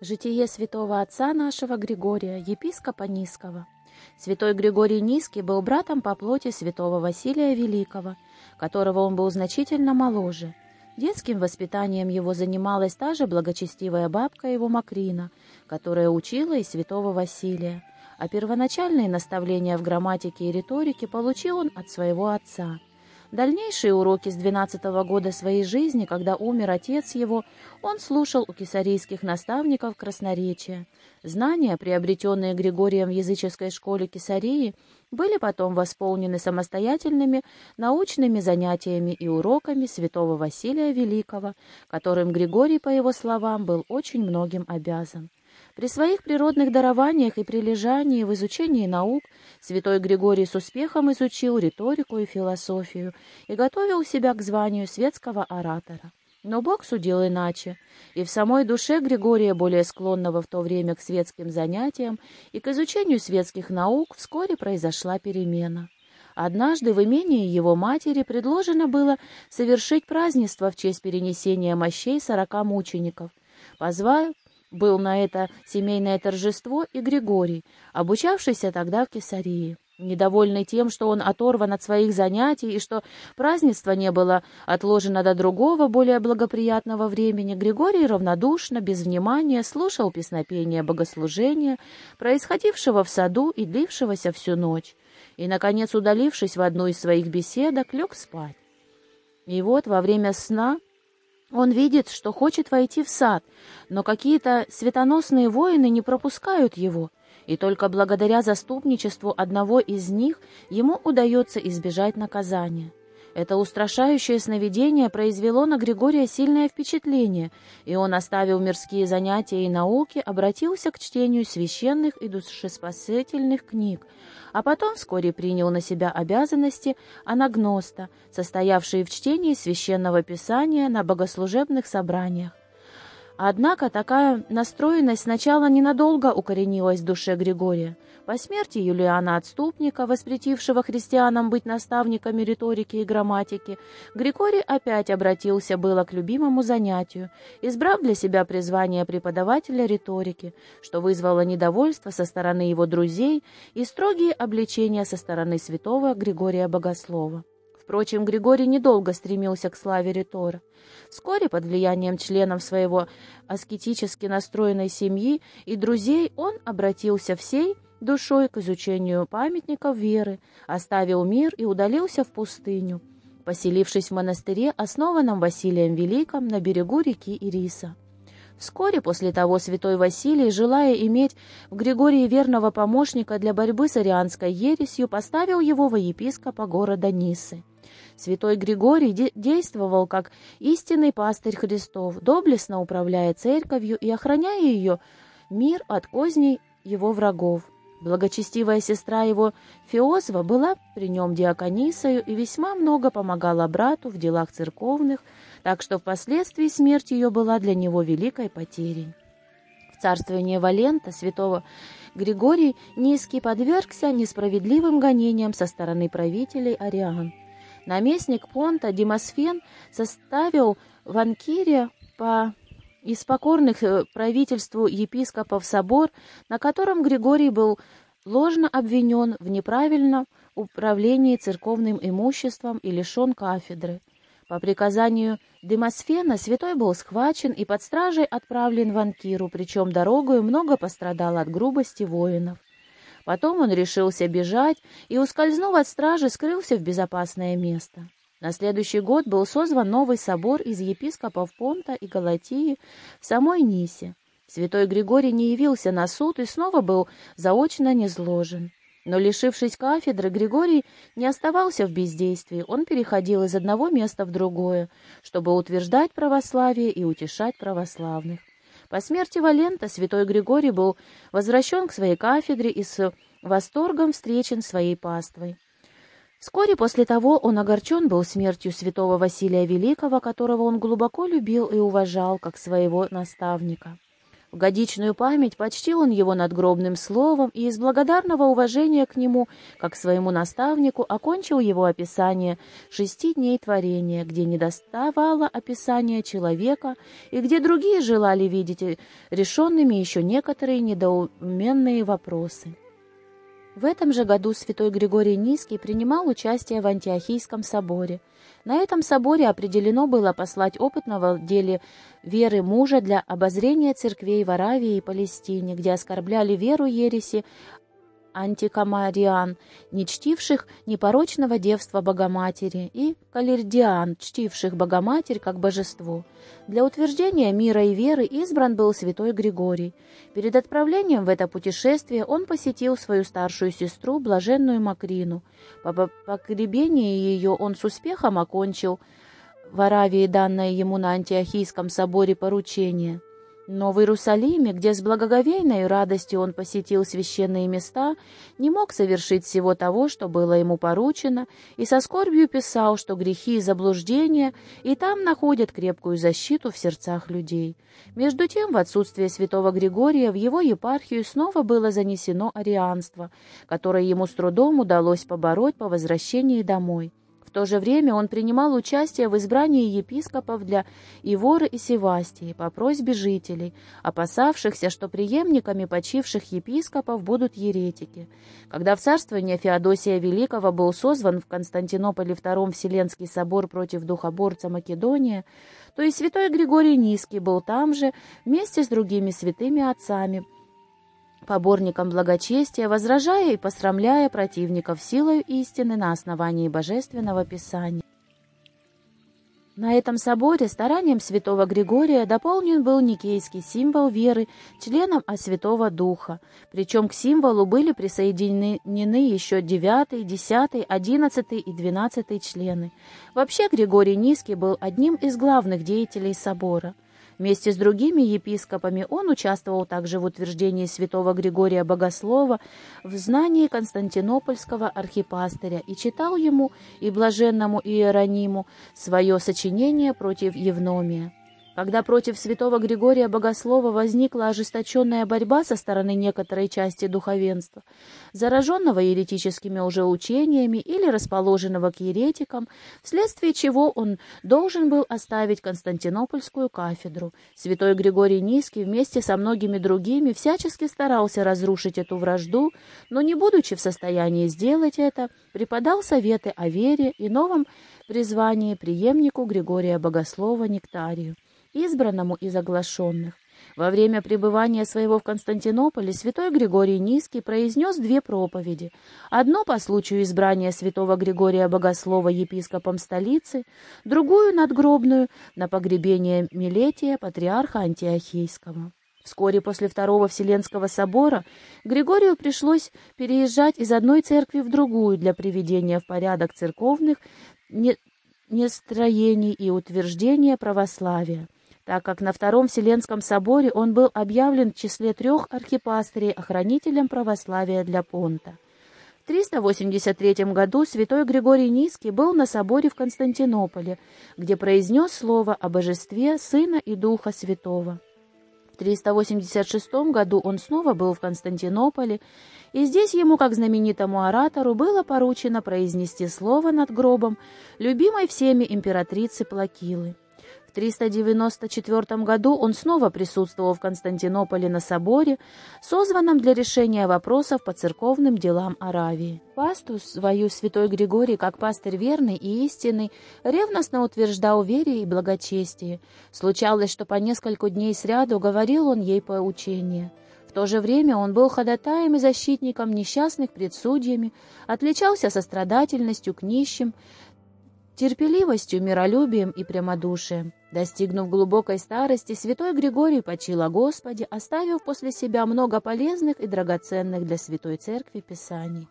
Житие святого отца нашего Григория, епископа Низкого. Святой Григорий Низкий был братом по плоти святого Василия Великого, которого он был значительно моложе. Детским воспитанием его занималась та же благочестивая бабка его Макрина, которая учила и святого Василия, а первоначальные наставления в грамматике и риторике получил он от своего отца – Дальнейшие уроки с 12 -го года своей жизни, когда умер отец его, он слушал у кесарийских наставников красноречия. Знания, приобретенные Григорием в языческой школе Кесарии, были потом восполнены самостоятельными научными занятиями и уроками святого Василия Великого, которым Григорий, по его словам, был очень многим обязан. При своих природных дарованиях и прилежании в изучении наук святой Григорий с успехом изучил риторику и философию и готовил себя к званию светского оратора. Но Бог судил иначе, и в самой душе Григория, более склонного в то время к светским занятиям и к изучению светских наук, вскоре произошла перемена. Однажды в имении его матери предложено было совершить празднество в честь перенесения мощей сорока мучеников. Позвал был на это семейное торжество и Григорий, обучавшийся тогда в Кесарии. Недовольный тем, что он оторван от своих занятий и что празднество не было отложено до другого, более благоприятного времени, Григорий равнодушно, без внимания, слушал песнопение богослужения, происходившего в саду и длившегося всю ночь, и, наконец, удалившись в одну из своих беседок, лег спать. И вот во время сна он видит, что хочет войти в сад, но какие-то светоносные воины не пропускают его, и только благодаря заступничеству одного из них ему удается избежать наказания. Это устрашающее сновидение произвело на Григория сильное впечатление, и он, оставил мирские занятия и науки, обратился к чтению священных и душеспасительных книг, а потом вскоре принял на себя обязанности анагноста, состоявшие в чтении священного писания на богослужебных собраниях. Однако такая настроенность сначала ненадолго укоренилась в душе Григория. По смерти Юлиана Отступника, воспретившего христианам быть наставниками риторики и грамматики, Григорий опять обратился было к любимому занятию, избрав для себя призвание преподавателя риторики, что вызвало недовольство со стороны его друзей и строгие обличения со стороны святого Григория Богослова. Впрочем, Григорий недолго стремился к славе ритора. Вскоре, под влиянием членов своего аскетически настроенной семьи и друзей, он обратился всей душой к изучению памятников веры, оставил мир и удалился в пустыню, поселившись в монастыре, основанном Василием Великим на берегу реки Ириса. Вскоре после того святой Василий, желая иметь в Григории верного помощника для борьбы с арианской ересью, поставил его во епископа города Нисы. Святой Григорий де действовал как истинный пастырь Христов, доблестно управляя церковью и охраняя ее мир от козней его врагов. Благочестивая сестра его Феозва была при нем диаконисою и весьма много помогала брату в делах церковных, так что впоследствии смерть ее была для него великой потерей. В царствовании Валента святого Григорий Низкий подвергся несправедливым гонениям со стороны правителей Ариан. Наместник Понта Демосфен составил в Анкире по из покорных э, правительству епископов собор, на котором Григорий был ложно обвинен в неправильном управлении церковным имуществом и лишен кафедры. По приказанию Демосфена святой был схвачен и под стражей отправлен в Анкиру, причем дорогою много пострадал от грубости воинов. Потом он решился бежать и, ускользнув от стражи, скрылся в безопасное место. На следующий год был созван новый собор из епископов Понта и Галатии в самой Нисе. Святой Григорий не явился на суд и снова был заочно низложен. Но, лишившись кафедры, Григорий не оставался в бездействии, он переходил из одного места в другое, чтобы утверждать православие и утешать православных. По смерти Валента святой Григорий был возвращен к своей кафедре и с восторгом встречен своей паствой. Вскоре после того он огорчен был смертью святого Василия Великого, которого он глубоко любил и уважал как своего наставника. В годичную память почтил он его надгробным словом и из благодарного уважения к нему, как своему наставнику, окончил его описание шести дней творения, где не доставало описания человека и где другие желали видеть решенными еще некоторые недоуменные вопросы. В этом же году святой Григорий Низкий принимал участие в Антиохийском соборе. На этом соборе определено было послать опытного в деле веры мужа для обозрения церквей в Аравии и Палестине, где оскорбляли веру ереси антикамариан, не чтивших непорочного девства Богоматери, и калердиан, чтивших Богоматерь как божество. Для утверждения мира и веры избран был святой Григорий. Перед отправлением в это путешествие он посетил свою старшую сестру, блаженную Макрину. По погребении ее он с успехом окончил в Аравии данное ему на Антиохийском соборе поручение – но в Иерусалиме, где с благоговейной радостью он посетил священные места, не мог совершить всего того, что было ему поручено, и со скорбью писал, что грехи и заблуждения и там находят крепкую защиту в сердцах людей. Между тем, в отсутствие святого Григория в его епархию снова было занесено арианство, которое ему с трудом удалось побороть по возвращении домой то же время он принимал участие в избрании епископов для Ивора и Севастии по просьбе жителей, опасавшихся, что преемниками почивших епископов будут еретики. Когда в царствование Феодосия Великого был созван в Константинополе Втором Вселенский собор против духоборца Македония, то и святой Григорий Низкий был там же вместе с другими святыми отцами, поборникам благочестия, возражая и посрамляя противников силой истины на основании Божественного Писания. На этом соборе старанием святого Григория дополнен был никейский символ веры членом от Святого Духа, причем к символу были присоединены еще 9, 10, 11 и 12 члены. Вообще Григорий Низкий был одним из главных деятелей собора – Вместе с другими епископами он участвовал также в утверждении святого Григория Богослова в знании константинопольского архипастыря и читал ему и блаженному Иерониму свое сочинение против Евномия. Когда против святого Григория Богослова возникла ожесточенная борьба со стороны некоторой части духовенства, зараженного еретическими уже учениями или расположенного к еретикам, вследствие чего он должен был оставить Константинопольскую кафедру, святой Григорий Низкий вместе со многими другими всячески старался разрушить эту вражду, но не будучи в состоянии сделать это, преподал советы о вере и новом призвании преемнику Григория Богослова Нектарию избранному из оглашенных. Во время пребывания своего в Константинополе святой Григорий Низкий произнес две проповеди. Одну по случаю избрания святого Григория Богослова епископом столицы, другую надгробную на погребение Милетия, патриарха Антиохийского. Вскоре после Второго Вселенского собора Григорию пришлось переезжать из одной церкви в другую для приведения в порядок церковных нестроений и утверждения православия так как на Втором Вселенском соборе он был объявлен в числе трех архипастырей охранителем православия для Понта. В 383 году святой Григорий Низкий был на соборе в Константинополе, где произнес слово о божестве Сына и Духа Святого. В 386 году он снова был в Константинополе, и здесь ему, как знаменитому оратору, было поручено произнести слово над гробом любимой всеми императрицы Плакилы. 394 году он снова присутствовал в Константинополе на соборе, созванном для решения вопросов по церковным делам Аравии. Пасту свою святой Григорий, как пастырь верный и истинный, ревностно утверждал вере и благочестии. Случалось, что по несколько дней сряду говорил он ей поучение. В то же время он был ходатаем и защитником несчастных пред судьями, отличался сострадательностью к нищим, терпеливостью, миролюбием и прямодушием. Достигнув глубокой старости, святой Григорий почил о Господе, оставив после себя много полезных и драгоценных для святой церкви писаний.